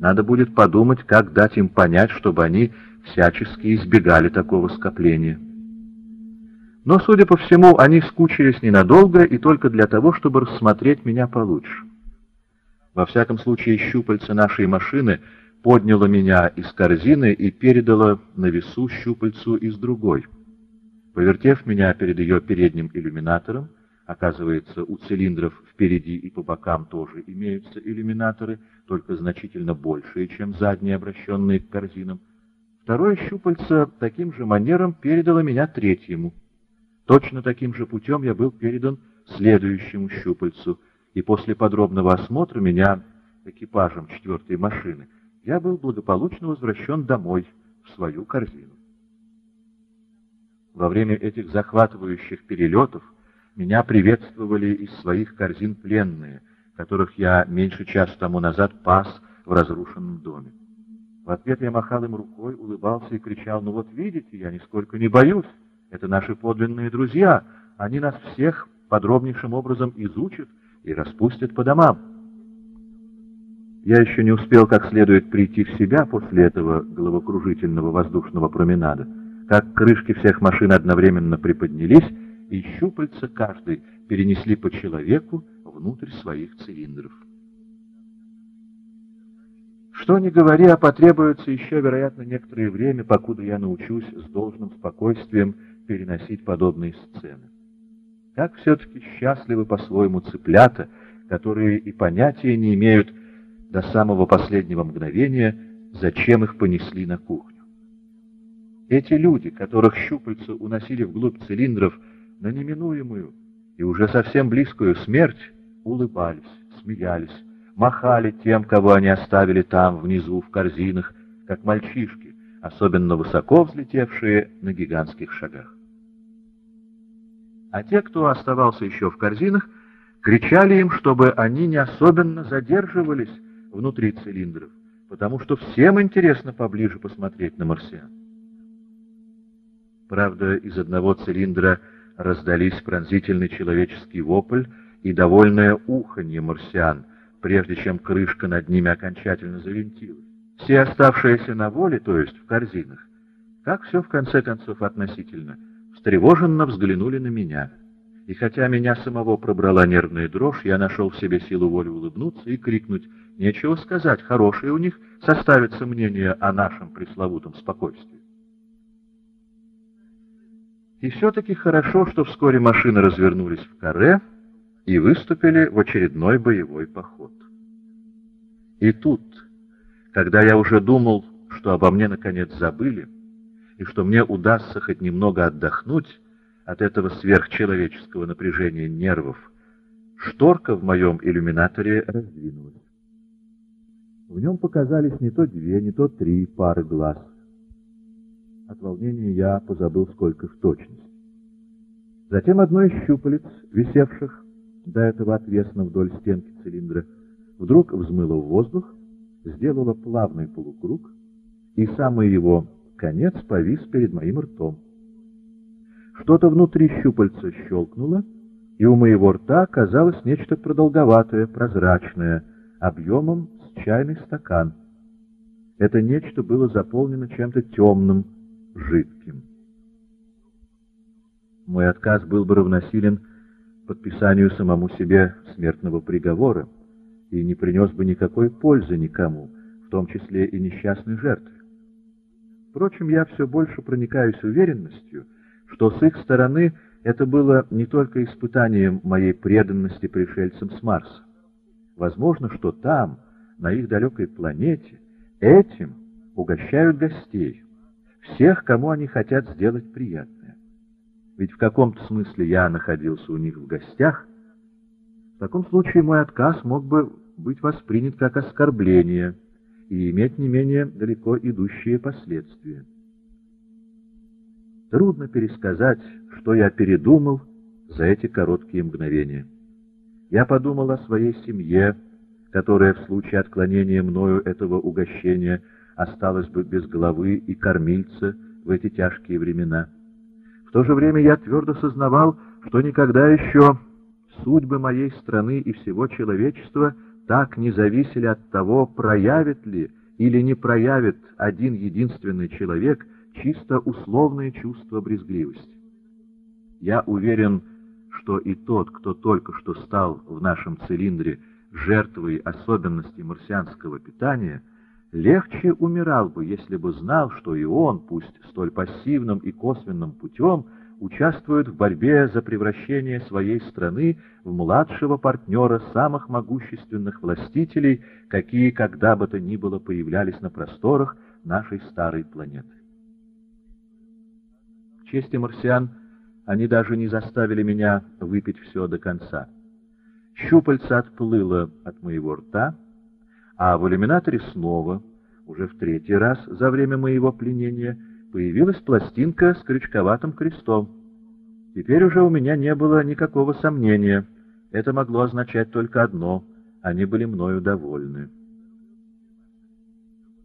Надо будет подумать, как дать им понять, чтобы они всячески избегали такого скопления. Но, судя по всему, они скучились ненадолго и только для того, чтобы рассмотреть меня получше. Во всяком случае, щупальце нашей машины подняло меня из корзины и передало на весу щупальцу из другой. Повертев меня перед ее передним иллюминатором, оказывается, у цилиндров впереди и по бокам тоже имеются иллюминаторы, только значительно большие, чем задние, обращенные к корзинам, второе щупальце таким же манером передало меня третьему. Точно таким же путем я был передан следующему щупальцу, и после подробного осмотра меня экипажем четвертой машины я был благополучно возвращен домой, в свою корзину. Во время этих захватывающих перелетов меня приветствовали из своих корзин пленные, которых я меньше часа тому назад пас в разрушенном доме. В ответ я махал им рукой, улыбался и кричал, «Ну вот видите, я нисколько не боюсь, это наши подлинные друзья, они нас всех подробнейшим образом изучат и распустят по домам». Я еще не успел как следует прийти в себя после этого головокружительного воздушного променада, как крышки всех машин одновременно приподнялись, и щупальца каждой перенесли по человеку внутрь своих цилиндров. Что ни говори, а потребуется еще, вероятно, некоторое время, покуда я научусь с должным спокойствием переносить подобные сцены. Как все-таки счастливы по-своему цыплята, которые и понятия не имеют до самого последнего мгновения, зачем их понесли на кухню. Эти люди, которых щупальца уносили вглубь цилиндров на неминуемую и уже совсем близкую смерть, улыбались, смеялись, махали тем, кого они оставили там, внизу, в корзинах, как мальчишки, особенно высоко взлетевшие на гигантских шагах. А те, кто оставался еще в корзинах, кричали им, чтобы они не особенно задерживались внутри цилиндров, потому что всем интересно поближе посмотреть на марсиан. Правда, из одного цилиндра раздались пронзительный человеческий вопль и довольное уханье марсиан, прежде чем крышка над ними окончательно завинтилась. Все оставшиеся на воле, то есть в корзинах, как все в конце концов относительно, встревоженно взглянули на меня. И хотя меня самого пробрала нервная дрожь, я нашел в себе силу воли улыбнуться и крикнуть «Нечего сказать, хорошее у них составится мнение о нашем пресловутом спокойствии». И все-таки хорошо, что вскоре машины развернулись в каре и выступили в очередной боевой поход. И тут, когда я уже думал, что обо мне наконец забыли, и что мне удастся хоть немного отдохнуть от этого сверхчеловеческого напряжения нервов, шторка в моем иллюминаторе раздвинулась. В нем показались не то две, не то три пары глаз. От волнения я позабыл, сколько в точности. Затем одно из щупалец, висевших до этого отвесно вдоль стенки цилиндра, вдруг взмыло в воздух, сделало плавный полукруг, и самый его конец повис перед моим ртом. Что-то внутри щупальца щелкнуло, и у моего рта оказалось нечто продолговатое, прозрачное, объемом с чайный стакан. Это нечто было заполнено чем-то темным, жидким. Мой отказ был бы равносилен подписанию самому себе смертного приговора и не принес бы никакой пользы никому, в том числе и несчастной жертве. Впрочем, я все больше проникаюсь уверенностью, что с их стороны это было не только испытанием моей преданности пришельцам с Марса. Возможно, что там, на их далекой планете, этим угощают гостей всех, кому они хотят сделать приятное. Ведь в каком-то смысле я находился у них в гостях. В таком случае мой отказ мог бы быть воспринят как оскорбление и иметь не менее далеко идущие последствия. Трудно пересказать, что я передумал за эти короткие мгновения. Я подумал о своей семье, которая в случае отклонения мною этого угощения – осталась бы без головы и кормильца в эти тяжкие времена. В то же время я твердо сознавал, что никогда еще судьбы моей страны и всего человечества так не зависели от того, проявит ли или не проявит один единственный человек чисто условное чувство брезгливости. Я уверен, что и тот, кто только что стал в нашем цилиндре жертвой особенностей марсианского питания, легче умирал бы, если бы знал, что и он, пусть столь пассивным и косвенным путем, участвует в борьбе за превращение своей страны в младшего партнера самых могущественных властителей, какие когда бы то ни было появлялись на просторах нашей старой планеты. К чести марсиан, они даже не заставили меня выпить все до конца. Щупальца отплыло от моего рта, а в иллюминаторе снова, уже в третий раз за время моего пленения, появилась пластинка с крючковатым крестом. Теперь уже у меня не было никакого сомнения. Это могло означать только одно — они были мною довольны.